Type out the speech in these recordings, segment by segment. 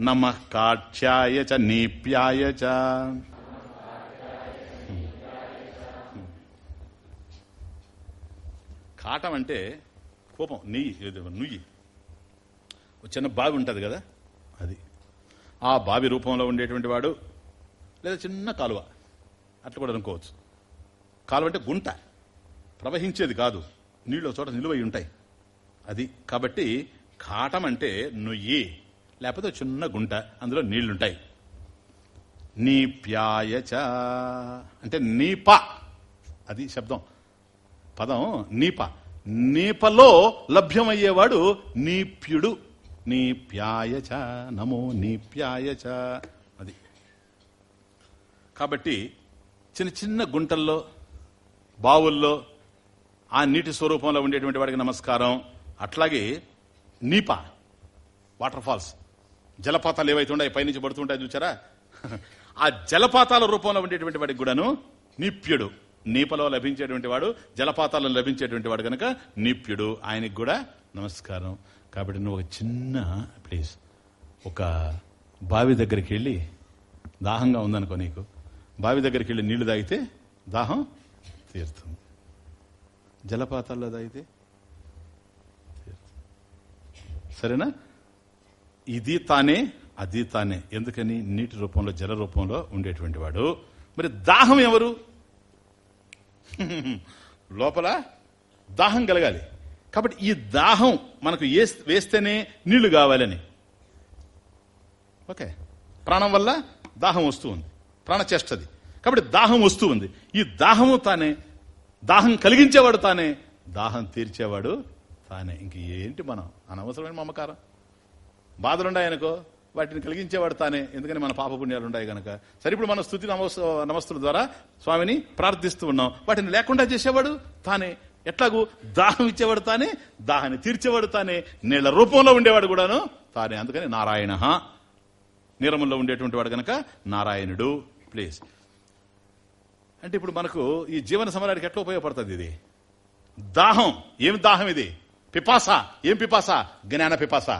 నమ కాఠ్యాయ చ నీప్యాయ చ. కాటం అంటే కోపం నెయ్యి నుయ్యి. ఒక చిన్న బావి ఉంటుంది కదా? అది. ఆ బావి రూపంలో ఉండేటువంటి వాడు లేదా చిన్న కాలువ అట్లా కూడా అనుకోవచ్చు. కాలువ అంటే గుంట ప్రవహించేది కాదు. నీళ్ళు చోట నిలువై ఉంటాయి. అది కాబట్టి కాటం అంటే నుయ్యి. లేకపోతే చిన్న గుంట అందులో నీళ్ళుంటాయి. నీప్యాయచ అంటే నీప. అది శబ్దం. పదం నీప. నీపలో లభ్యమయ్యేవాడు నీప్యుడు. నీప్యాయచ నమో నీప్యాయచ అది. కాబట్టి చిన్న చిన్న గుంటల్లో బావుల్లో ఆ నీటి స్వరూపంలో ఉండేటువంటి వాడికి నమస్కారం. అట్లాగే నీప. Water falls. జలపాతాలు ఏవైతే ఉన్నాయి పైనుంచి పడుతుంటాయి చూచారా ఆ జలపాతాల రూపంలో ఉండేటువంటి వాడికి కూడాను నిప్యుడు. నీపలో లభించేటువంటి వాడు జలపాతాల్లో లభించేటువంటి వాడు కనుక నిప్యుడు. ఆయనకి కూడా నమస్కారం. కాబట్టి నువ్వు ఒక చిన్న ప్లీజ్ ఒక బావి దగ్గరికి వెళ్ళి దాహంగా ఉందనుకో నీకు. బావి దగ్గరికి వెళ్ళి నీళ్ళు తాగితే దాహం తీరుతుంది. జలపాతాల్లో తాగితే సరేనా? ఇది తానే అది తానే. ఎందుకని? నీటి రూపంలో జల రూపంలో ఉండేటువంటి వాడు. మరి దాహం ఎవరు? లోపల దాహం కలగాలి. కాబట్టి ఈ దాహం మనకు వేస్తేనే నీళ్ళు కావాలని. ఓకే. ప్రాణం వల్ల దాహం వస్తూ ఉంది. ప్రాణచేష్టది కాబట్టి దాహం వస్తూ ఉంది. ఈ దాహము తానే దాహం కలిగించేవాడు తానే దాహం తీర్చేవాడు తానే. ఇంక ఏంటి మనం? అనవసరమైన మమకారం. బాధలున్నాయనుకో వాటిని కలిగించేవాడు తానే ఎందుకని మన పాపపుణ్యాలు ఉన్నాయి గనక. సరే ఇప్పుడు మన స్థుతి నమస్తుల ద్వారా స్వామిని ప్రార్థిస్తూ ఉన్నాం. వాటిని లేకుండా చేసేవాడు తానే. ఎట్లాగూ దాహం ఇచ్చేవాడు తానే దాహాన్ని తీర్చేవాడు తానే నీళ్ళ రూపంలో ఉండేవాడు కూడాను తానే. అందుకని నారాయణ నీరముల్లో ఉండేటువంటి వాడు గనక నారాయణుడు. ప్లీజ్. అంటే ఇప్పుడు మనకు ఈ జీవన సమరానికి ఎట్లా ఉపయోగపడుతుంది ఇది? దాహం. ఏమి దాహం ఇది? పిపాస. ఏం పిపాస? జ్ఞాన పిపాస.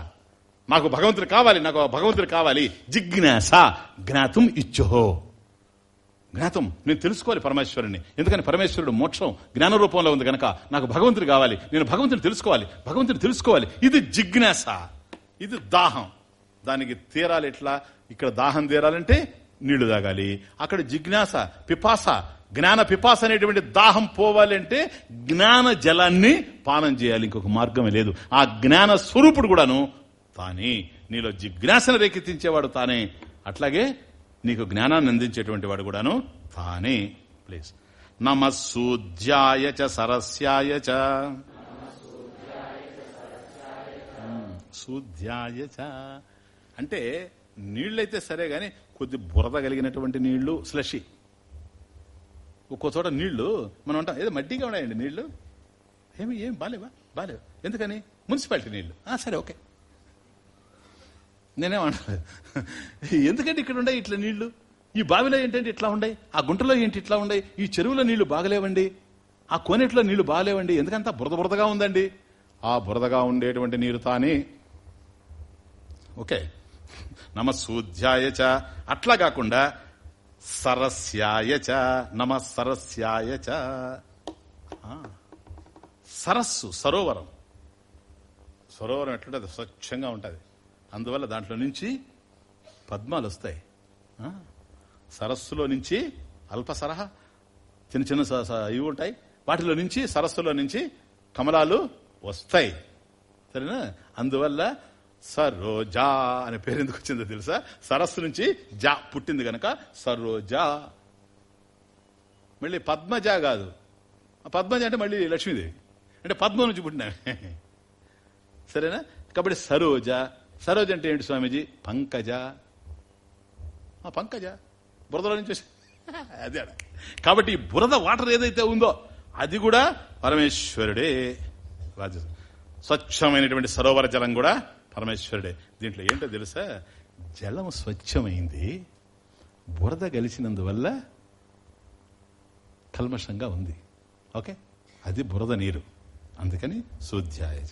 నాకు భగవంతుడు కావాలి నాకు భగవంతుడు కావాలి. జిజ్ఞాస జ్ఞాతం ఇచ్చుహో. జ్ఞాతం నేను తెలుసుకోవాలి పరమేశ్వరుని ఎందుకని పరమేశ్వరుడు మోక్షం జ్ఞాన రూపంలో ఉంది కనుక నాకు భగవంతుడు కావాలి. నేను భగవంతుని తెలుసుకోవాలి భగవంతుని తెలుసుకోవాలి. ఇది జిజ్ఞాస ఇది దాహం. దానికి తీరాలి ఎట్లా? ఇక్కడ దాహం తీరాలంటే నీళ్ళు తాగాలి. అక్కడ జిజ్ఞాస పిపాస జ్ఞాన పిపాస అనేటువంటి దాహం పోవాలి అంటే జ్ఞాన జలాన్ని పానం చేయాలి. ఇంకొక మార్గమే లేదు. ఆ జ్ఞాన స్వరూపుడు కూడాను తానే నీలో జిజ్ఞాసను రేకెత్తించేవాడు తానే అట్లాగే నీకు జ్ఞానాన్ని అందించేటువంటి వాడు కూడాను తానే. ప్లీజ్. నమ చ సరస్యాయ చ. ఉమ్, సూధ్యాయ చ. అంటే నీళ్ళైతే సరే గాని కొద్ది బురద కలిగినటువంటి నీళ్ళు స్లషి. ఒక్కో చోట నీళ్ళు మనం అంటాం ఏదో మడ్డిగా ఉన్నాయండి నీళ్ళు ఏమి ఏం బాలేవా? బాలేవా? ఎందుకని? మున్సిపాలిటీ నీళ్ళు సరే ఓకే. నేనేమంటాను ఎందుకంటే ఇక్కడ ఉండే ఇట్లా నీళ్ళు? ఈ బావిలో ఏంటంటే ఇట్లా ఉండే ఆ గుంటలో ఏంటి ఇట్లా ఉండే ఈ చెరువులో నీళ్ళు బాగలేవండి? ఆ కోనేట్లో నీళ్ళు బాగలేవండి? ఎందుకంత బురద బురదగా ఉందండి? ఆ బురదగా ఉండేటువంటి నీరు తానే. ఓకే. నమ సూధ్యాయ చ. అట్లా కాకుండా సరస్యాయ చ. నమ సరస్యాయ చ సరస్సు సరోవరం. సరోవరం ఎట్లుంటుంది? స్వచ్ఛంగా ఉంటుంది. అందువల్ల దాంట్లో నుంచి పద్మాలు వస్తాయి. సరస్సులో నుంచి అల్ప సరహ చిన్న చిన్న ఇవి ఉంటాయి. వాటిలో నుంచి సరస్సులో నుంచి కమలాలు వస్తాయి. సరేనా? అందువల్ల సరోజా అనే పేరు ఎందుకు వచ్చిందో తెలుసా? సరస్సు నుంచి జా పుట్టింది గనక సరోజా. మళ్ళీ పద్మజ కాదు. ఆ పద్మజ అంటే మళ్ళీ లక్ష్మీదేవి. అంటే పద్మ నుంచి పుట్టిన సరేనా? కాబట్టి సరోజ సరోజ అంటే ఏంటి స్వామీజీ? పంకజ. ఆ, పంకజ. బురదలో నుంచి అదే కాబట్టి ఈ బురద వాటర్ ఏదైతే ఉందో అది కూడా పరమేశ్వరుడే. రాజ స్వచ్ఛమైనటువంటి సరోవర జలం కూడా పరమేశ్వరుడే. దీంట్లో ఏంటో తెలుసా? జలం స్వచ్ఛమైంది. బురద గలిసినందువల్ల కల్మషంగా ఉంది. ఓకే? అది బురద నీరు. అందుకని శుద్ధ్యాయజ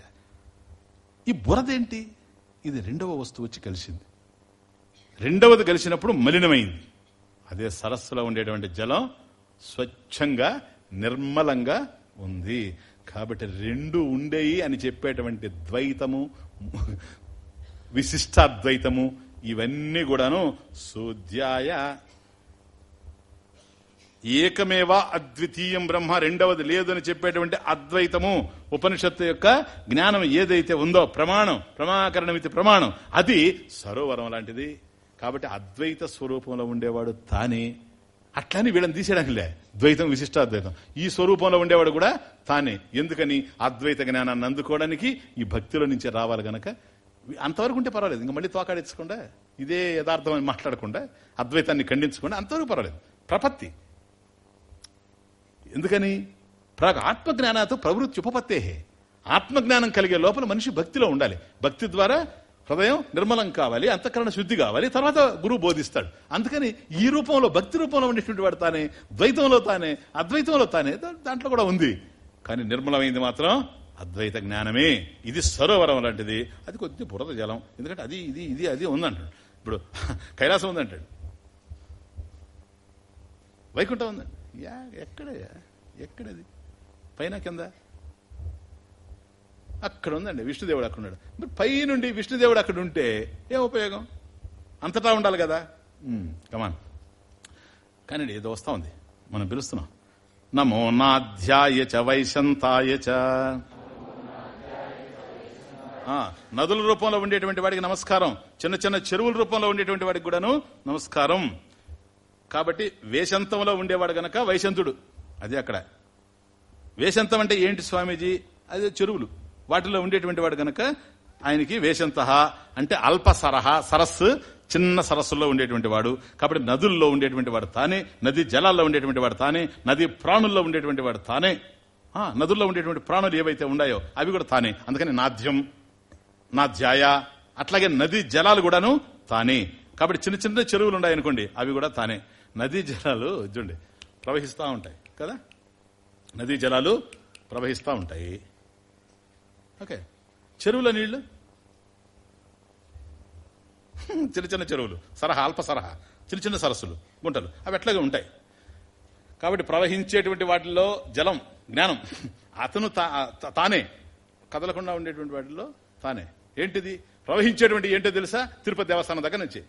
ఈ బురద ఏంటి? ఇది రెండవ వస్తువు వచ్చి కలిసింది. రెండవది కలిసినప్పుడు మలినమైంది. అదే సరస్సులో ఉండేటువంటి జలం స్వచ్ఛంగా నిర్మలంగా ఉంది. కాబట్టి రెండు ఉండేయి అని చెప్పేటువంటి ద్వైతము విశిష్టాద్వైతము ఇవన్నీ కూడాను సూద్యాయ ఏకమేవా అద్వితీయం బ్రహ్మ రెండవది లేదు అని చెప్పేటువంటి అద్వైతము ఉపనిషత్తు యొక్క జ్ఞానం ఏదైతే ఉందో ప్రమాణం ప్రమాకరణం ఇది ప్రమాణం అది సరోవరం లాంటిది. కాబట్టి అద్వైత స్వరూపంలో ఉండేవాడు తానే. అట్లానే వీళ్ళని తీసేయడంలే లే ద్వైతం విశిష్టాద్వైతం. ఈ స్వరూపంలో ఉండేవాడు కూడా తానే. ఎందుకని? అద్వైత జ్ఞానాన్ని అందుకోవడానికి ఈ భక్తిలో నుంచి రావాలి గనక. అంతవరకు ఉంటే పర్వాలేదు. ఇంకా మళ్ళీ తోకాడించకుండా ఇదే యథార్థమని మాట్లాడకుండా అద్వైతాన్ని ఖండించకుండా అంతవరకు పర్వాలేదు. ప్రపత్తి. ఎందుకని? ప్రాగ్ ఆత్మజ్ఞానాతో ప్రవృత్తి ఉపపత్తే ఆత్మజ్ఞానం కలిగే లోపల మనిషి భక్తిలో ఉండాలి. భక్తి ద్వారా హృదయం నిర్మలం కావాలి అంతఃకరణ శుద్ధి కావాలి తర్వాత గురువు బోధిస్తాడు. అందుకని ఈ రూపంలో భక్తి రూపంలో ఉండేటువంటి వాడు తానే ద్వైతంలో తానే అద్వైతంలో తానే దాంట్లో కూడా ఉంది. కానీ నిర్మలమైంది మాత్రం అద్వైత జ్ఞానమే. ఇది సరోవరం లాంటిది. అది కొద్ది బురద జలం. ఎందుకంటే అది ఇది ఇది అది ఉందంటాడు. ఇప్పుడు కైలాసం ఉందంటాడు. వైకుంఠం ఉందండి యా ఎక్కడయ్యా ఎక్కడది? పైన కింద? అక్కడ ఉందండి విష్ణుదేవుడు అక్కడ ఉన్నాడు మరి పై నుండి విష్ణుదేవుడు అక్కడ ఉంటే ఏం ఉపయోగం? అంతటా ఉండాలి కదా? కమాన్ కానీ ఏదో వస్తా ఉంది. మనం పిలుస్తున్నాం. నమో నాధ్యాయ చ వైశంతాయ చ. నదుల రూపంలో ఉండేటువంటి వాడికి నమస్కారం. చిన్న చిన్న చెరువుల రూపంలో ఉండేటువంటి వాడికి కూడాను నమస్కారం. కాబట్టి వేషంతంలో ఉండేవాడు గనక వైశంతుడు. అదే అక్కడ. వేషంతం అంటే ఏంటి స్వామీజీ? అదే చెరువులు. వాటిలో ఉండేటువంటి వాడు గనక ఆయనకి వేషంత అంటే అల్ప సరహ సరస్సు చిన్న సరస్సులో ఉండేటువంటి వాడు. కాబట్టి నదుల్లో ఉండేటువంటి వాడు తానే నది జలాల్లో ఉండేటువంటి వాడు తానే నది ప్రాణుల్లో ఉండేటువంటి వాడు తానే. నదుల్లో ఉండేటువంటి ప్రాణులు ఏవైతే ఉన్నాయో అవి కూడా తానే. అందుకని నాద్యం నాధ్యాయ అట్లాగే నది జలాలు కూడాను తానే. కాబట్టి చిన్న చిన్న చెరువులు ఉన్నాయనుకోండి అవి కూడా తానే. నదీ జలాలు చూడండి ప్రవహిస్తూ ఉంటాయి కదా? నదీ జలాలు ప్రవహిస్తూ ఉంటాయి. ఓకే. చెరువుల నీళ్ళు? చిన్న చిన్న చెరువులు సరహా అల్ప సరహా చిన్న చిన్న సరస్సులు గుంటలు అవి ఎట్లాగే ఉంటాయి. కాబట్టి ప్రవహించేటువంటి వాటిల్లో జలం జ్ఞానం అతను తా- తానే. కదలకుండా ఉండేటువంటి వాటిల్లో తానే. ఏంటిది? ప్రవహించేటువంటి ఏంటో తెలుసా? తిరుపతి దేవస్థానం దగ్గర నుంచి.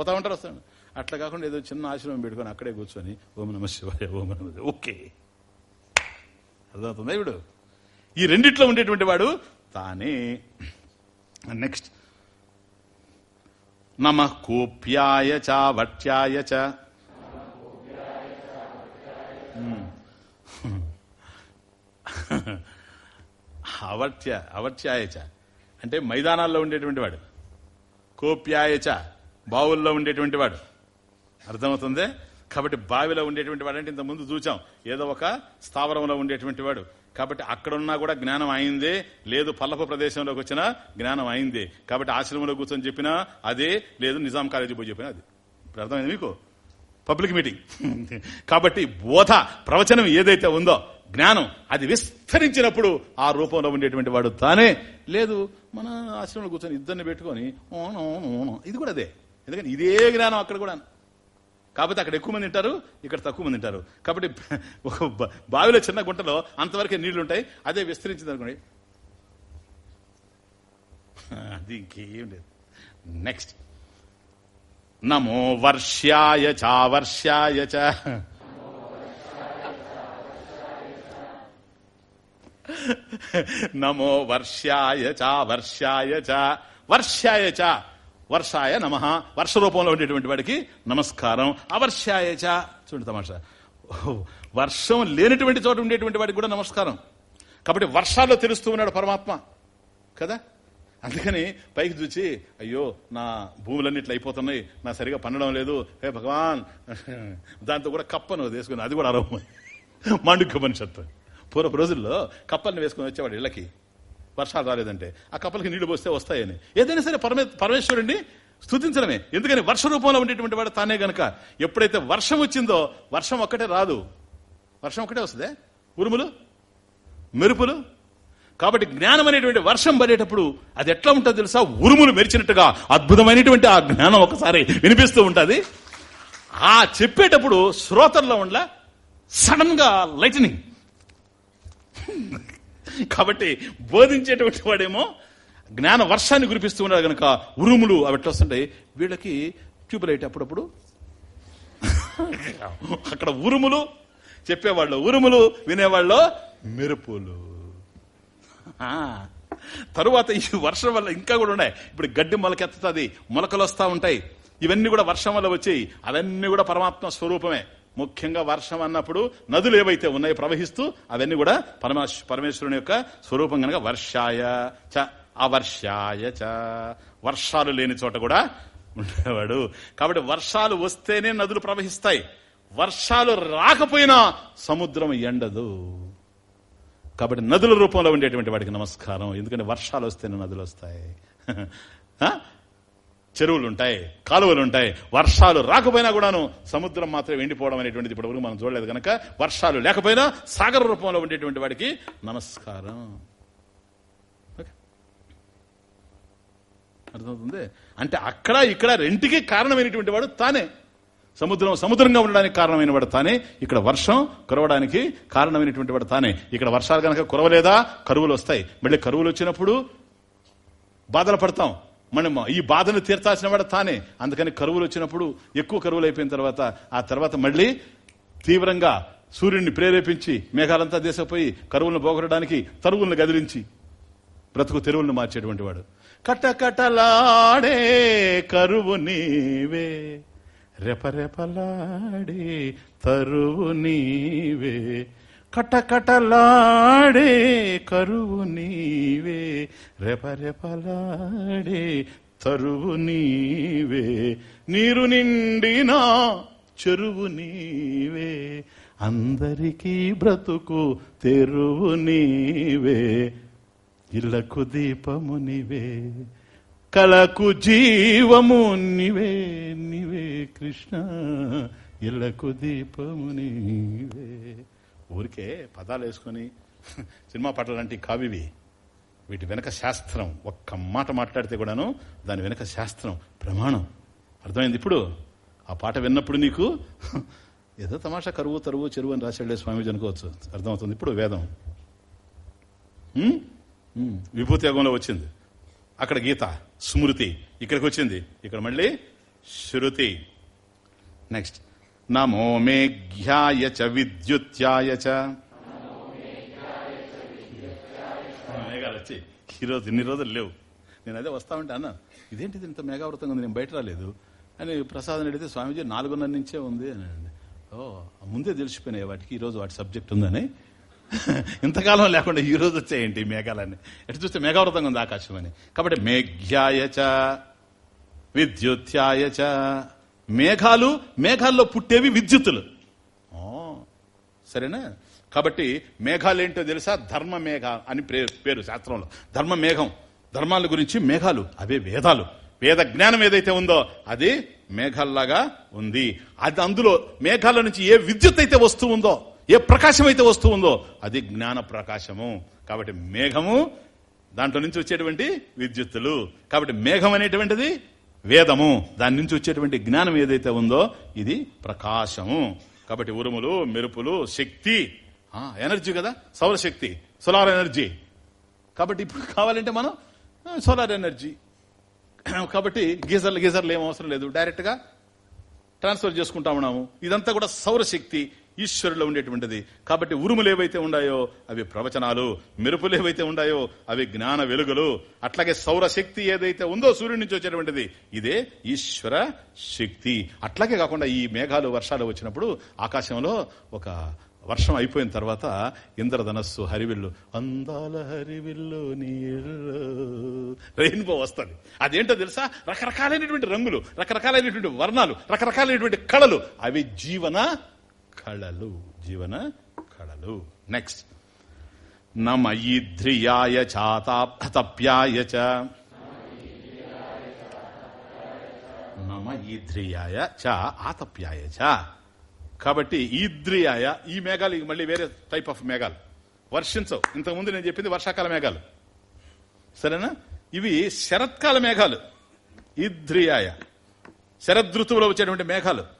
పోతా ఉంటారు వస్తాను అట్లా కాకుండా ఏదో చిన్న ఆశ్రమం పెట్టుకొని అక్కడే కూర్చొని ఓం నమ శివాయ ఓం నమ ఓకే. అర్థమవుతుందా ఇప్పుడు? ఈ రెండిట్లో ఉండేటువంటి వాడు తానే. నెక్స్ట్ నమ కోప్యాయ చ. Hmm. వట్యాయ చ అవర్త్య అవర్త్యాయ చ. అంటే మైదానాల్లో ఉండేటువంటి వాడు. కోప్యాయ చ. బావుల్లో ఉండేటువంటి వాడు. అర్థమవుతుంది? కాబట్టి బావిలో ఉండేటువంటి వాడు అంటే ఇంత ముందు చూచాం. ఏదో ఒక స్థావరంలో ఉండేటువంటి వాడు. కాబట్టి అక్కడున్నా కూడా జ్ఞానం అయిందే లేదు పల్లపు ప్రదేశంలోకి వచ్చినా జ్ఞానం అయిందే కాబట్టి ఆశ్రమంలో కూర్చొని చెప్పినా అదే. లేదు నిజాం కాలేజీ పోయి చెప్పినా అది. ఇప్పుడు అర్థమైంది మీకు? Public meeting. కాబట్టి బోధ ప్రవచనం ఏదైతే ఉందో జ్ఞానం అది విస్తరించినప్పుడు ఆ రూపంలో ఉండేటువంటి వాడు తానే. లేదు మన ఆశ్రమంలో కూర్చొని ఇద్దరిని పెట్టుకొని ఇది కూడా అదే. ఎందుకంటే ఇదే జ్ఞానం అక్కడ కూడా కాకపోతే అక్కడ ఎక్కువ మంది ఉంటారు ఇక్కడ తక్కువ మంది ఉంటారు కాబట్టి ఒక బావిలో చిన్న గుంటలో అంతవరకే నీళ్ళు ఉంటాయి అదే విస్తరించింది అనుకోండి. అది ఇంకేం లేదు. నెక్స్ట్ నమో వర్ష్యాయ చ చ. నమో వర్ష్యాయ చ వర్ష్యాయ చ. వర్ష్యాయ చ. వర్షాయ నమ. వర్ష రూపంలో ఉండేటువంటి వాడికి నమస్కారం. అవర్షాయ చ. చూడండి తమాషా. వర్షం లేనటువంటి చోట ఉండేటువంటి వాడికి కూడా నమస్కారం. కాబట్టి వర్షాల్లో తెలుస్తూ ఉన్నాడు పరమాత్మ. కదా? అందుకని పైకి చూచి అయ్యో నా భూములన్నీ ఇట్లా అయిపోతున్నాయి. నా సరిగా పండడం లేదు. హే భగవాన్! దాంతో కూడా కప్పను వేసుకుని అది కూడా అరవం మాండుక్య మనిషత్వం పూర్వపు రోజుల్లో కప్పల్ని వేసుకుని వచ్చేవాడు ఇళ్ళకి. వర్షాలు రాలేదంటే. ఆ కప్పలకి నీళ్ళు పోస్తే వస్తాయని. ఏదైనా సరే పరమే పరమేశ్వరుడిని స్థుతించడమే ఎందుకని? వర్ష రూపంలో ఉండేటువంటి వాడు తానే గనక. ఎప్పుడైతే వర్షం వచ్చిందో వర్షం ఒక్కటే రాదు. వర్షం ఒక్కటే వస్తుందే? ఉరుములు? మెరుపులు? కాబట్టి జ్ఞానం అనేటువంటి వర్షం పడేటప్పుడు అది ఎట్లా ఉంటుంది తెలుసా? ఉరుములు మెరిచినట్టుగా అద్భుతమైనటువంటి ఆ జ్ఞానం ఒకసారి వినిపిస్తూ ఉంటుంది. ఆ చెప్పేటప్పుడు శ్రోతల్లో ఉండ సడన్గా లైటనింగ్. కాబట్టి బోధించేటువంటి వాడేమో జ్ఞాన వర్షాన్ని కురిపిస్తూ ఉన్నాడు కనుక ఉరుములు అవి ఎట్లా వస్తుంటాయి? వీళ్ళకి ట్యూబ్లైట్ అప్పుడప్పుడు. అక్కడ ఉరుములు చెప్పేవాళ్ళు ఉరుములు వినేవాళ్ళు మెరుపులు. తరువాత ఈ వర్షం వల్ల ఇంకా కూడా ఉన్నాయి. ఇప్పుడు గడ్డి మొలకెత్తుతుంది మొలకలు వస్తూ ఉంటాయి. ఇవన్నీ కూడా వర్షం వల్ల వచ్చాయి. అవన్నీ కూడా పరమాత్మ స్వరూపమే. ముఖ్యంగా వర్షం అన్నప్పుడు నదులు ఏవైతే ఉన్నాయో ప్రవహిస్తూ అవన్నీ కూడా పరమాశ్ పరమేశ్వరుని యొక్క స్వరూపం కనుక వర్షాయ చ అవర్షాయ చ. వర్షాలు లేని చోట కూడా ఉండేవాడు. కాబట్టి వర్షాలు వస్తేనే నదులు ప్రవహిస్తాయి. వర్షాలు రాకపోయినా సముద్రం ఎండదు. కాబట్టి నదుల రూపంలో ఉండేటువంటి వాడికి నమస్కారం. ఎందుకంటే వర్షాలు వస్తేనే నదులు వస్తాయి. చెరువులుంటాయి చెరువులు ఉంటాయి కాలువలు ఉంటాయి వర్షాలు రాకపోయినా కూడాను సముద్రం మాత్రం ఎండిపోవడం అనేటువంటిది ఇప్పటివరకు మనం చూడలేదు కనుక వర్షాలు లేకపోయినా సాగర రూపంలో ఉండేటువంటి వాడికి నమస్కారం. ఓకే. అర్థమవుతుంది? అంటే అక్కడ ఇక్కడ రెంటికి కారణమైనటువంటి వాడు తానే. సముద్రం సముద్రంగా ఉండడానికి కారణమైన వాడు తానే. ఇక్కడ వర్షం కురవడానికి కారణమైనటువంటి వాడు తానే. ఇక్కడ వర్షాలు కనుక కురవలేదా? కరువులు వస్తాయి. మళ్ళీ కరువులు వచ్చినప్పుడు బాధలు పడతాం. మనం ఈ బాధను తీర్చాల్సిన వాడు తానే. అందుకని కరువులు వచ్చినప్పుడు ఎక్కువ కరువులు అయిపోయిన తర్వాత ఆ తర్వాత మళ్ళీ తీవ్రంగా సూర్యుడిని ప్రేరేపించి మేఘాలంతా దేశపోయి కరువులను పోగొట్టడానికి తరువులను గదిలించి బ్రతుకు తెరువులను మార్చేటువంటి వాడు. కటకటలాడే కరువు నీవే రెపరెపలాడే తరువు నీవే కటకటలాడే కరువు నీవే రెపరెపలాడే తరువు నీవే నీరు నిండినా చెరువు నీవే అందరికీ బ్రతుకు తెరువు నీవే ఇళ్ళకు దీపము నీవే కలకు జీవము నీవే నీవే కృష్ణ ఇళ్ళకు దీపము నీవే. ఊరికే పదాలు వేసుకొని సినిమా పాటలు లాంటి కావివి. వీటి వెనక శాస్త్రం. ఒక్క మాట మాట్లాడితే కూడాను దాని వెనక శాస్త్రం. ప్రమాణం. అర్థమైంది ఇప్పుడు? ఆ పాట విన్నప్పుడు నీకు ఏదో తమాషా కరువు తరువు చెరువు అని రాశాడే స్వామీజీ అనుకోవచ్చు. అర్థమవుతుంది. ఇప్పుడు వేదం. ఉమ్? విభూతి యోగంలో వచ్చింది. అక్కడ గీత స్మృతి. ఇక్కడికి వచ్చింది. ఇక్కడ మళ్ళీ శృతి. నెక్స్ట్. నమో మేఘ్యాయ చ విద్యుత్యాయ చ. ఈరోజు ఇన్ని రోజులు లేవు. నేను అదే వస్తా ఉంటే అన్న ఇదేంటిది ఇంత మేఘావృతంగా ఉంది నేను బయట రాలేదు? అని ప్రసాదం అడిగితే స్వామీజీ నాలుగున్నర నుంచే ఉంది అని ఓ ముందే తెలిసిపోయినాయి వాటికి ఈరోజు వాటి సబ్జెక్ట్ ఉందని. ఇంతకాలం లేకుండా ఈ రోజు వచ్చాయండి ఈ మేఘాలన్నీ? ఎటు చూస్తే మేఘావృతంగా ఉంది ఆకాశం అని. కాబట్టి మేఘ్యాయ చ విద్యుత్యాయ చ. మేఘాలు మేఘాల్లో పుట్టేవి విద్యుత్తులు. సరేనా? కాబట్టి మేఘాలు ఏంటో తెలుసా? ధర్మ మేఘ అని పేరు శాస్త్రంలో. ధర్మ మేఘం ధర్మాల గురించి మేఘాలు. అవే వేదాలు. వేద జ్ఞానం ఏదైతే ఉందో అది మేఘాల్లాగా ఉంది. అది అందులో మేఘాల నుంచి ఏ విద్యుత్ అయితే వస్తూ ఉందో ఏ ప్రకాశం అయితే వస్తూ ఉందో అది జ్ఞాన ప్రకాశము. కాబట్టి మేఘము దాంట్లో నుంచి వచ్చేటువంటి విద్యుత్తులు. కాబట్టి మేఘం అనేటువంటిది వేదము దాని నుంచి వచ్చేటువంటి జ్ఞానం ఏదైతే ఉందో ఇది ప్రకాశము. కాబట్టి ఉరుములు మెరుపులు శక్తి. ఎనర్జీ కదా? సౌరశక్తి సోలార్ ఎనర్జీ. కాబట్టి ఇప్పుడు కావాలంటే మనం సోలార్ ఎనర్జీ. కాబట్టి గీజర్లు గీజర్లు ఏం అవసరం లేదు. డైరెక్ట్గా ట్రాన్స్ఫర్ చేసుకుంటా ఉన్నాము. ఇదంతా కూడా సౌరశక్తి ఈశ్వరులో ఉండేటువంటిది. కాబట్టి ఉరుములు ఏవైతే ఉన్నాయో అవి ప్రవచనాలు. మెరుపులు ఏవైతే ఉన్నాయో అవి జ్ఞాన వెలుగులు. అట్లాగే సౌరశక్తి ఏదైతే ఉందో సూర్యుడి నుంచి వచ్చేటువంటిది ఇదే ఈశ్వర శక్తి. అట్లాగే కాకుండా ఈ మేఘాలు వర్షాలు వచ్చినప్పుడు ఆకాశంలో ఒక వర్షం అయిపోయిన తర్వాత ఇంద్రధనస్సు హరివిల్లు అందాల హరివిల్లు నీళ్ళు రెయిన్బో వస్తుంది. అదేంటో తెలుసా? రకరకాలైనటువంటి రంగులు రకరకాలైనటువంటి వర్ణాలు రకరకాలైనటువంటి కళలు. అవి జీవన కళలు జీవన కళలు. నెక్స్ట్ నమ ఈధ్రియాయ చాతాప్యాయ చ. నమ ఈధ్రియాయ చ ఆతప్యాయ చ. కాబట్టి ఈద్రియాయ ఈ మేఘాలు ఇక మళ్ళీ వేరే టైప్ ఆఫ్ మేఘాలు. వర్షించవు. ఇంతకుముందు నేను చెప్పింది వర్షాకాల మేఘాలు. సరేనా? ఇవి శరత్కాల మేఘాలు. ఈద్రియాయ. శరదృతువులో వచ్చేటువంటి మేఘాలు.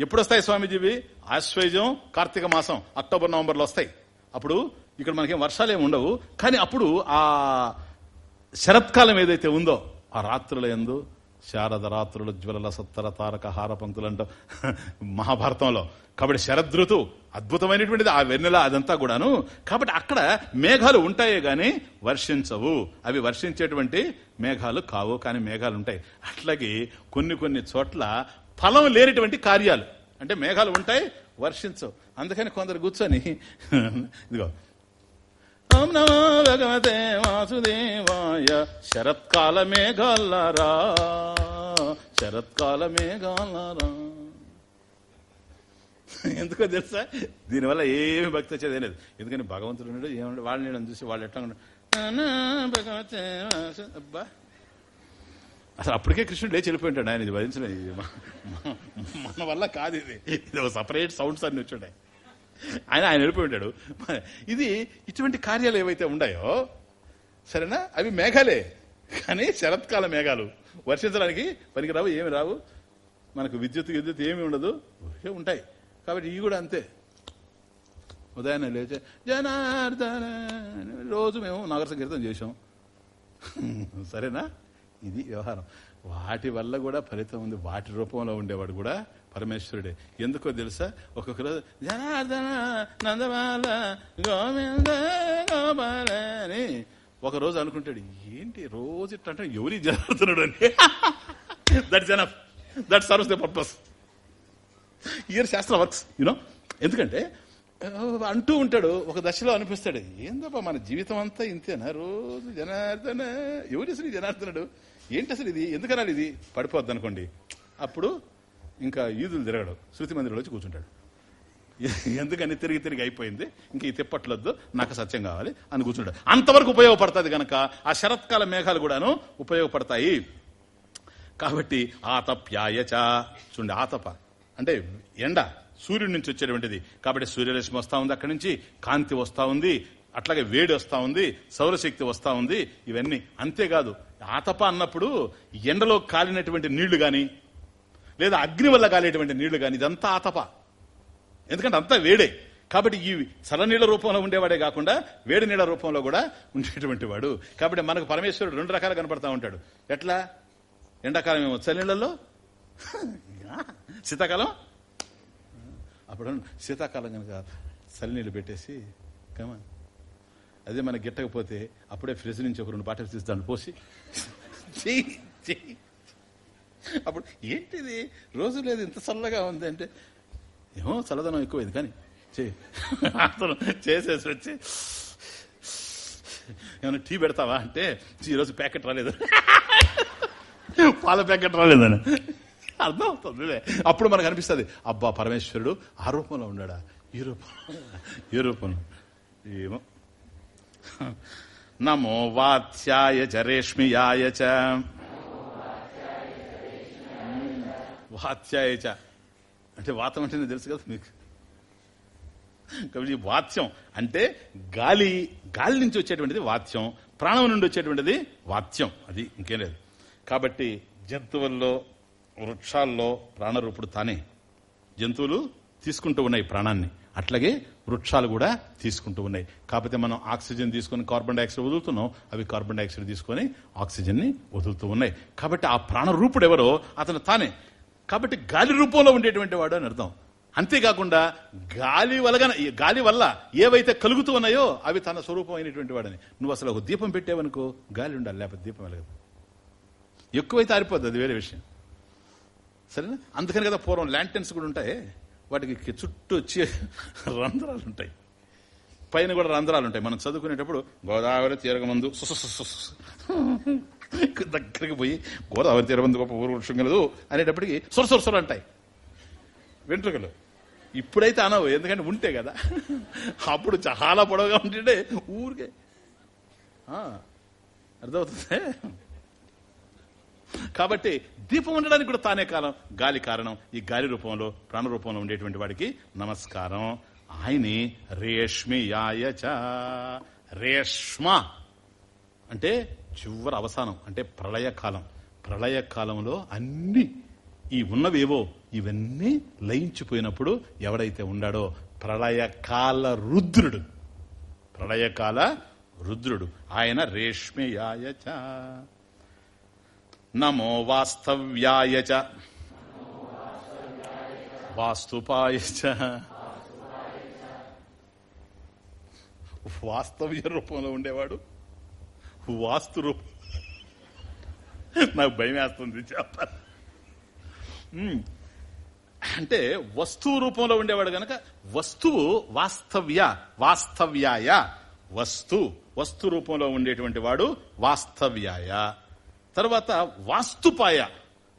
ఎప్పుడు వస్తాయి స్వామీజీవి? ఆశ్వేజం కార్తీక మాసం అక్టోబర్ నవంబర్లో వస్తాయి. అప్పుడు ఇక్కడ మనకేం వర్షాలు ఏమి ఉండవు. కానీ అప్పుడు ఆ శరత్కాలం ఏదైతే ఉందో ఆ రాత్రుల ఎందు శారద రాత్రులు జ్వలల సత్తర తారక హార పంక్తులు మహాభారతంలో. కాబట్టి శరదృతు అద్భుతమైనటువంటిది. ఆ వెన్నెల అదంతా కూడాను. కాబట్టి అక్కడ మేఘాలు ఉంటాయే గాని వర్షించవు. అవి వర్షించేటువంటి మేఘాలు కావు. కానీ మేఘాలు ఉంటాయి అట్లాగే కొన్ని కొన్ని చోట్ల ఫలం లేనిటువంటి కార్యాలు. అంటే మేఘాలు ఉంటాయి వర్షించవు. అందుకని కొందరు కూర్చొని ఇదిగో. ఓం నమో భగవతే వాసుదేవాయ. శరత్కాల మేఘాలరా. శరత్కాల మేఘాలరా. ఎందుకో తెలుసా? దీనివల్ల ఏమి భక్తి వచ్చేదే లేదు. ఎందుకని భగవంతుడు ఉన్నాడు వాళ్ళని చూసి వాళ్ళు ఎట్లా ఉన్నాడు భగవతే అబ్బా. అసలు అప్పటికే కృష్ణుడు లేచి వెళ్ళిపోయింటాడు ఆయన. ఇది భరించలేదు. ఇది మన వల్ల కాదు ఇది. ఇది ఒక సపరేట్ సౌండ్స్ అన్ని వచ్చాడు ఆయన ఆయన వెళ్ళిపోయింటాడు. ఇది ఇటువంటి కార్యాలు ఏవైతే ఉన్నాయో సరేనా? అవి మేఘాలే. కానీ శరత్కాల మేఘాలు. వర్షించడానికి పనికి రావు ఏమి రావు. మనకు విద్యుత్ విద్యుత్ ఏమి ఉండదు. ఉంటాయి. కాబట్టి ఇవి కూడా అంతే. ఉదయాన్నే లేచే జనార్దన అని రోజు మేము నాగర సంకీర్తన చేసాం సరేనా? ఇది వ్యవహారం. వాటి వల్ల కూడా ఫలితం ఉంది. వాటి రూపంలో ఉండేవాడు కూడా పరమేశ్వరుడే. ఎందుకో తెలుసా? ఒక్కొక్క రోజు జనార్దన నందమాల గోవింద గోపాల అని ఒకరోజు అనుకుంటాడు ఏంటి రోజు ఇట్లా అంటే ఎవరి జనార్దనుడు అని? That జనఫ్ that serves the purpose here shastra works you know ఎందుకంటే అంటూ ఉంటాడు ఒక దశలో అనిపిస్తాడు ఏందబ్బా మన జీవితం అంతా ఇంతేనా? రోజు జనార్దన ఎవరి శ్రీ జనార్దనుడు? ఏంటి అసలు ఇది? ఎందుకనాలి ఇది? పడిపోద్ది అనుకోండి. అప్పుడు ఇంకా ఈదులు తిరగడు. శృతి మందిరంలో వచ్చి కూర్చుంటాడు. ఎందుకని తిరిగి తిరిగి అయిపోయింది. ఇంక ఈ తిప్పట్లొద్దు. నాకు సత్యం కావాలి అని కూర్చుంటాడు. అంతవరకు ఉపయోగపడుతుంది గనక ఆ శరత్కాల మేఘాలు కూడాను ఉపయోగపడతాయి. కాబట్టి ఆతప్యాయచ చూడండి ఆతప. అంటే ఎండ సూర్యుడి నుంచి వచ్చేటువంటిది. కాబట్టి సూర్యరశ్మి వస్తా ఉంది అక్కడి నుంచి కాంతి వస్తా ఉంది అట్లాగే వేడి వస్తా ఉంది సౌరశక్తి వస్తా ఉంది. ఇవన్నీ అంతేకాదు. ఆతప అన్నప్పుడు ఎండలో కాలినటువంటి నీళ్ళు కానీ లేదా అగ్ని వల్ల కాలేటువంటి నీళ్ళు కానీ ఇదంతా ఆతప ఎందుకంటే అంతా వేడే. కాబట్టి ఈ సరనీళ్ళ రూపంలో ఉండేవాడే కాకుండా వేడి నీళ్ళ రూపంలో కూడా ఉండేటువంటి వాడు. కాబట్టి మనకు పరమేశ్వరుడు రెండు రకాలు కనపడతా ఉంటాడు. ఎట్లా? ఎండాకాలం ఏమో చలినీళ్ళలో శీతాకాలం? అప్పుడు శీతాకాలం కనుక చలినీళ్ళు పెట్టేసి కమా అదే మనకి గిట్టకపోతే అప్పుడే ఫ్రిడ్జ్ నుంచి ఒక రెండు బాటిల్స్ తీస్తాను పోసి. చెయ్యి, చెయ్యి. అప్పుడు ఏంటిది? రోజు లేదు ఇంత చల్లగా ఉంది అంటే. ఏమో చల్లదనం ఎక్కువైంది కానీ చెయ్యి అతను చేసేసి వచ్చి ఏమైనా టీ పెడతావా? అంటే ఈరోజు ప్యాకెట్ రాలేదు. పాల ప్యాకెట్ రాలేదని. అర్థం అవుతుంది అప్పుడు మనకు అనిపిస్తుంది అబ్బా పరమేశ్వరుడు ఆ రూపంలో ఉన్నాడా? ఈ రూపంలో ఈ రూపంలో. ఏమో. నమో వాత్స్యాయ చ రేష్మియాయ చ. వాత్స్యాయ చ అంటే వాతం అంటే తెలుసు కదా మీకు. కాబట్టి వాత్స్యం అంటే గాలి గాలి నుంచి వచ్చేటువంటిది వాత్స్యం ప్రాణం నుండి వచ్చేటువంటిది వాత్స్యం. అది ఇంకేం లేదు. కాబట్టి జంతువుల్లో వృక్షాల్లో ప్రాణరూపుడు తానే. జంతువులు తీసుకుంటూ ఉన్నాయి ప్రాణాన్ని. అట్లాగే వృక్షాలు కూడా తీసుకుంటూ ఉన్నాయి. కాకపోతే మనం ఆక్సిజన్ తీసుకొని కార్బన్ డైఆక్సైడ్ వదులుతున్నాం అవి కార్బన్ డైఆక్సైడ్ తీసుకొని ఆక్సిజన్ని వదులుతూ ఉన్నాయి. కాబట్టి ఆ ప్రాణరూపుడు ఎవరో అతను తానే. కాబట్టి గాలి రూపంలో ఉండేటువంటి వాడు అని అర్థం. అంతేకాకుండా గాలి వలగన గాలి వల్ల ఏవైతే కలుగుతూ ఉన్నాయో అవి తన స్వరూపం అయినటువంటి వాడని. నువ్వు అసలు ఒక దీపం పెట్టావనుకో గాలి ఉండాలి లేకపోతే దీపం వెలగదు. ఎక్కువైతే ఆరిపోద్ది అది వేరే విషయం. సరేనా? అందుకని కదా పూర్వం ల్యాంటెన్స్ కూడా ఉంటాయి. వాటికి చుట్టూ వచ్చి రంధ్రాలు ఉంటాయి. పైన కూడా రంధ్రాలు ఉంటాయి. మనం చదువుకునేటప్పుడు గోదావరి తీరగమందు దగ్గరికి పోయి గోదావరి తీరమందు గొప్ప ఊరు వృక్షం కలదు అనేటప్పటికి సొర సొర అంటాయి. వెంట్రుకలు. ఇప్పుడైతే అనవు. ఎందుకంటే ఉంటే కదా. అప్పుడు చాలా పొడవుగా ఉంటుండే ఊరికే. అర్థమవుతుంది? కాబట్టి దీపం ఉండడానికి కూడా తానే కాలం. గాలి కారణం. ఈ గాలి రూపంలో ప్రాణ రూపంలో ఉండేటువంటి వాడికి నమస్కారం. ఆయని రేష్మియాయ చ. రేష్మ. అంటే చివరి అవసానం అంటే ప్రళయకాలం. ప్రళయకాలంలో అన్ని ఈ ఉన్నవేవో ఇవన్నీ లయించిపోయినప్పుడు ఎవడైతే ఉండాడో ప్రళయకాల రుద్రుడు. ప్రళయకాల రుద్రుడు. ఆయన రేష్మియాయ చ. నమో వాస్తవ్యాయ చ. వాస్తుపాయ చ. వాస్తవ్య రూపంలో ఉండేవాడు. వాస్తు రూపం. నాకు భయం వేస్తుంది చెప్పాలి. అంటే వస్తువు రూపంలో ఉండేవాడు గనక వస్తువు వాస్తవ్య వాస్తవ్యాయ. వస్తు వస్తు రూపంలో ఉండేటువంటి వాడు వాస్తవ్యాయ. తర్వాత వాస్తుపాయ.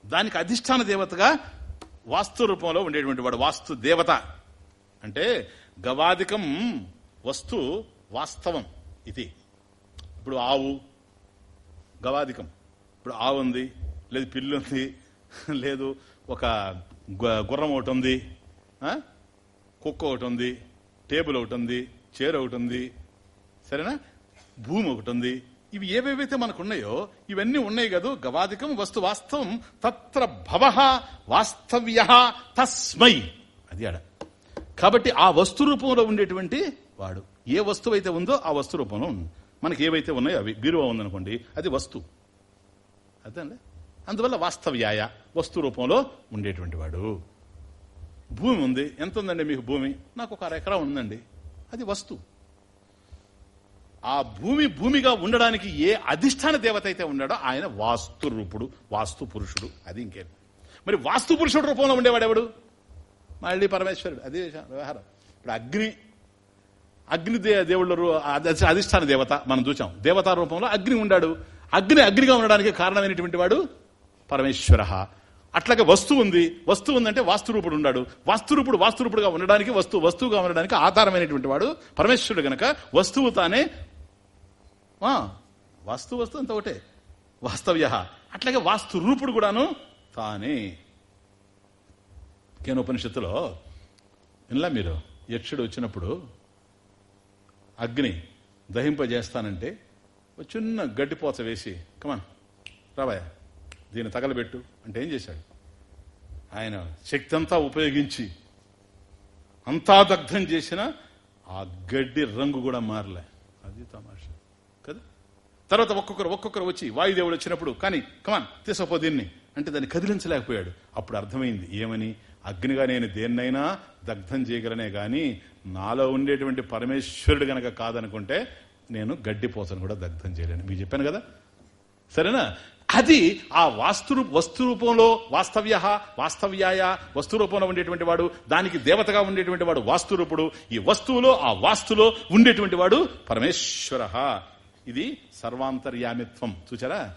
దానికి అధిష్టాన దేవతగా వాస్తు రూపంలో ఉండేటువంటి వాడు వాస్తు దేవత. అంటే గవాదికం వస్తు వాస్తవం ఇది. ఇప్పుడు ఆవు గవాదికం ఇప్పుడు ఆవు ఉంది లేదు పిల్లు ఉంది లేదు ఒక గుర్రం ఒకటి ఉంది కుక్క ఒకటి ఉంది టేబుల్ ఒకటి ఉంది చైర్ ఒకటి ఉంది సరేనా? భూమి ఒకటి ఉంది ఇవి ఏవేవైతే మనకు ఉన్నాయో ఇవన్నీ ఉన్నాయి కదా. గవాదికం వస్తు వాస్తవం తత్ర భవ వాస్తవ్య తస్మై అది ఆడ. కాబట్టి ఆ వస్తు రూపంలో ఉండేటువంటి వాడు. ఏ వస్తువు అయితే ఉందో ఆ వస్తు రూపంలో ఉంది. మనకి ఏవైతే ఉన్నాయో అవి. బీరువా ఉందనుకోండి అది వస్తువు అదండి అందువల్ల వాస్తవ్యాయ వస్తు రూపంలో ఉండేటువంటి వాడు. భూమి ఉంది. ఎంత ఉందండి మీకు భూమి? నాకు ఒక అర ఎకరా ఉందండి. అది వస్తువు ఆ భూమి భూమిగా ఉండడానికి ఏ అధిష్టాన దేవత అయితే ఉన్నాడో ఆయన వాస్తు రూపుడు వాస్తు పురుషుడు. అది ఇంకేం. మరి వాస్తు పురుషుడు రూపంలో ఉండేవాడు ఎవడు? మళ్ళీ పరమేశ్వరుడు. అదే వ్యవహారం. ఇప్పుడు అగ్ని అగ్ని దే- దేవుళ్ళ రూ- అధిష్టాన దేవత మనం చూసాం దేవతా రూపంలో అగ్ని ఉండాడు. అగ్ని అగ్నిగా ఉండడానికి కారణమైనటువంటి వాడు పరమేశ్వర. అట్లాగే వస్తువు ఉంది. వస్తువు ఉందంటే వాస్తురూపుడు ఉన్నాడు వాస్తురూపుడు వాస్తురూపుడుగా ఉండడానికి వస్తువు వస్తువుగా ఉండడానికి ఆధారమైనటువంటి వాడు పరమేశ్వరుడు గనక వస్తువు తానే వాస్తు వస్తు అంత ఒకటే. వాస్తవ్య. అట్లాగే వాస్తు రూపుడు కూడాను తానే. కేనోపనిషత్తులో వినలా మీరు? యక్షుడు వచ్చినప్పుడు అగ్ని దహింపజేస్తానంటే చిన్న గడ్డిపోత వేసి కమాన్ రాబాయ్ దీన్ని తగలబెట్టు. అంటే ఏం చేశాడు? ఆయన శక్తి అంతా ఉపయోగించి అంతా దగ్ధం చేసిన ఆ గడ్డి రంగు కూడా మారలే. అది తమాషా. తర్వాత ఒక్కొక్కరు ఒక్కొక్కరు వచ్చి వాయుదేవుడు వచ్చినప్పుడు కానీ కమాన్ తీసుకోపో దీన్ని. అంటే దాన్ని కదిలించలేకపోయాడు. అప్పుడు అర్థమైంది ఏమని? అగ్నిగా నేను దేన్నైనా దగ్ధం చేయగలనే గాని నాలో ఉండేటువంటి పరమేశ్వరుడు గనక కాదనుకుంటే నేను గడ్డిపోతను కూడా దగ్ధం చేయలేను. మీకు చెప్పాను కదా? సరేనా? అది ఆ వాస్తు రూ- వస్తు రూపంలో వాస్తవ్య వాస్తవ్యాయ వస్తు రూపంలో ఉండేటువంటి వాడు దానికి దేవతగా ఉండేటువంటి వాడు వాస్తు రూపుడు ఈ వస్తువులో ఆ వాస్తులో ఉండేటువంటి వాడు పరమేశ్వర ఇది సర్వాంతర్యామిత్వం. చూచారా?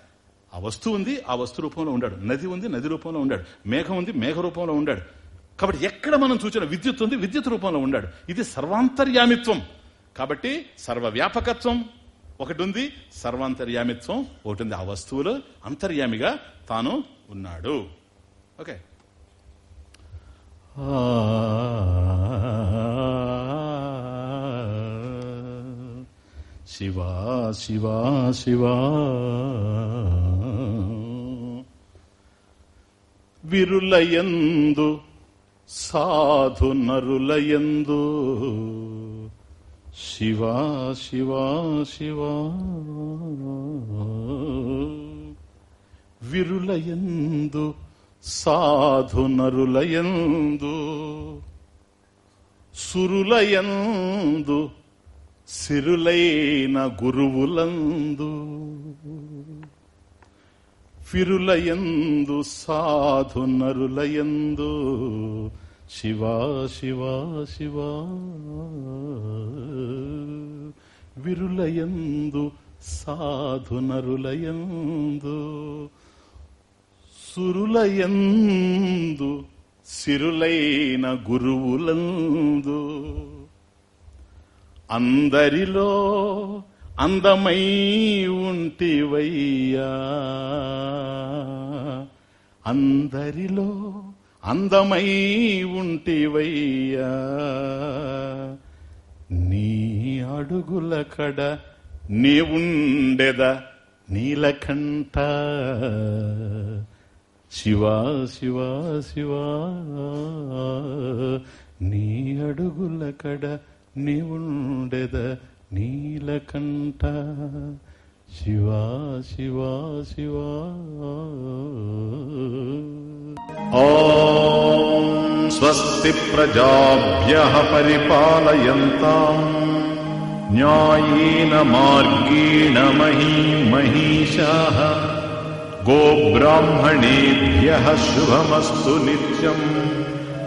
ఆ వస్తువు ఉంది ఆ వస్తు రూపంలో ఉండాడు. నది ఉంది నది రూపంలో ఉండాడు. మేఘం ఉంది మేఘ రూపంలో ఉండాడు. కాబట్టి ఎక్కడ మనం చూసిన విద్యుత్ ఉంది విద్యుత్ రూపంలో ఉండాడు. ఇది సర్వాంతర్యామిత్వం. కాబట్టి సర్వవ్యాపకత్వం ఒకటి ఉంది సర్వాంతర్యామిత్వం ఒకటి ఉంది ఆ వస్తువులో అంతర్యామిగా తాను ఉన్నాడు. ఓకే. శివా శివా శివా. విరులయందు సాధు నరులయందు. శివా శివా శివా. విరులయందు సాధు నరులయందు. సురులయందు సిరులైన గురువులందు ఫిరులయందు సాధు నరులయందు శివా శివా శివా విరులయందు సాధు నరులయందు సురులయందు సిరులైన గురువులందు అందరిలో అందమై ఉంటివయ్యా. అందరిలో అందమై ఉంటివయ్యా. నీ అడుగుల కడ నీ ఉండెద నీలకంఠ శివా శివా శివా. నీ అడుగుల కడ निवृण्डद नीलकण्ठ शिवा शिवा शिवा ओ स्वस्ति प्रजाभ्यः परिपालयन्ताम् न्यायेन मार्गेण मही महिषाः गोब्राह्मणेभ्यः शुभमस्तु नित्यम्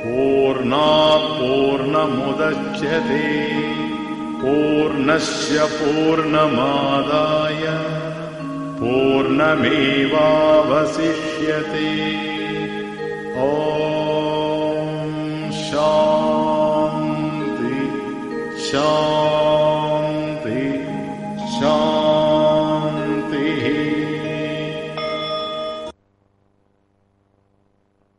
पूर्णापूर्णमुदच्यते पूर्णस्य पूर्णमादाय पूर्णमेवावशिष्यते। ओ शान्ति शा